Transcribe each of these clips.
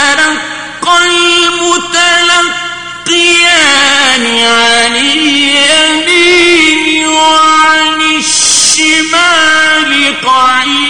يتلقى المتلقيان عن اليمين وعن الشمال قعيد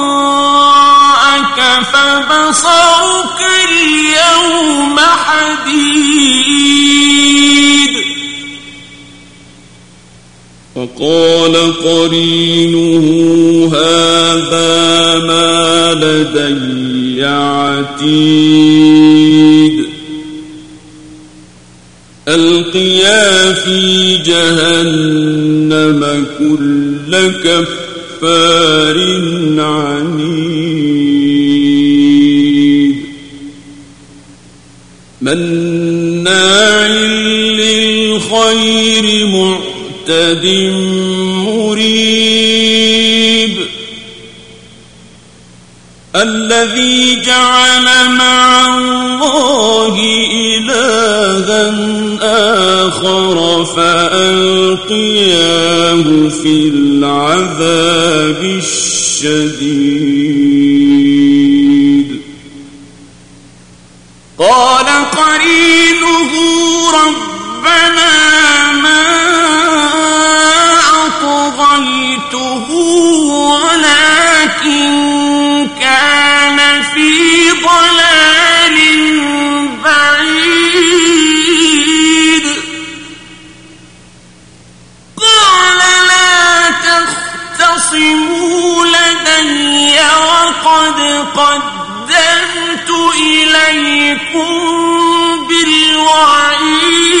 وقال قرينه هذا ما لدي عتيد. ألقيا في جهنم كل كفار عنيد. مناع للخير معتد الذي جعل مع الله إلها آخر فألقياه في العذاب الشديد. تختصموا لدي وقد قدمت إليكم بالوعيد.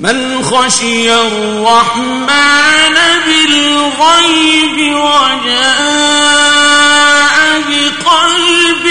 من خشي الرحمن بالغيب وجاء بقلب